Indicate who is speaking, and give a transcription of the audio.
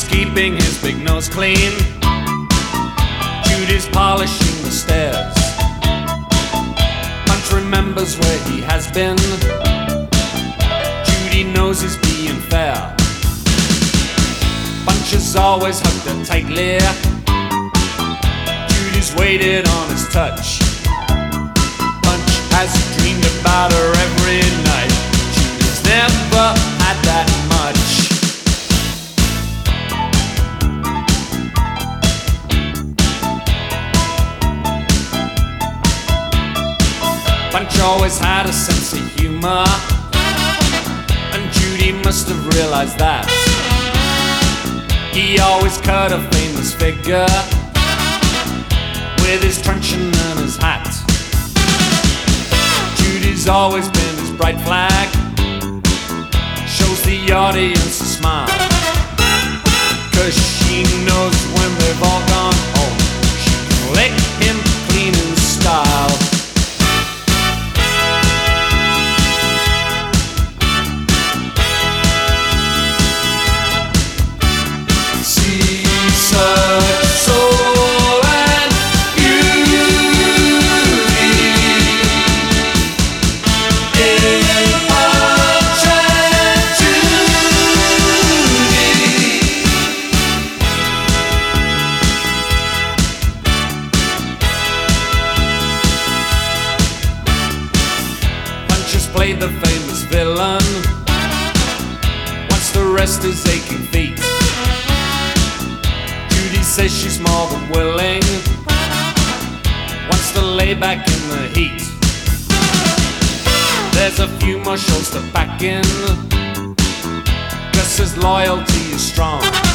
Speaker 1: keeping his big nose clean. Judy's polishing the stairs. Punch remembers where he has been. Judy knows he's being fair. Punch has always hugged her tightly. Judy's waited on his touch. Punch has dreamed about her every night. Always had a sense of humor, and Judy must have realized that. He always cut a famous figure with his truncheon and his hat. Judy's always been his bright flag, shows the audience a smile. Cause she knows when played the famous villain. Once the rest is aching feet. Judy says she's more than willing. Wants to lay back in the heat. There's a few more shows to pack in. Gus's loyalty is strong.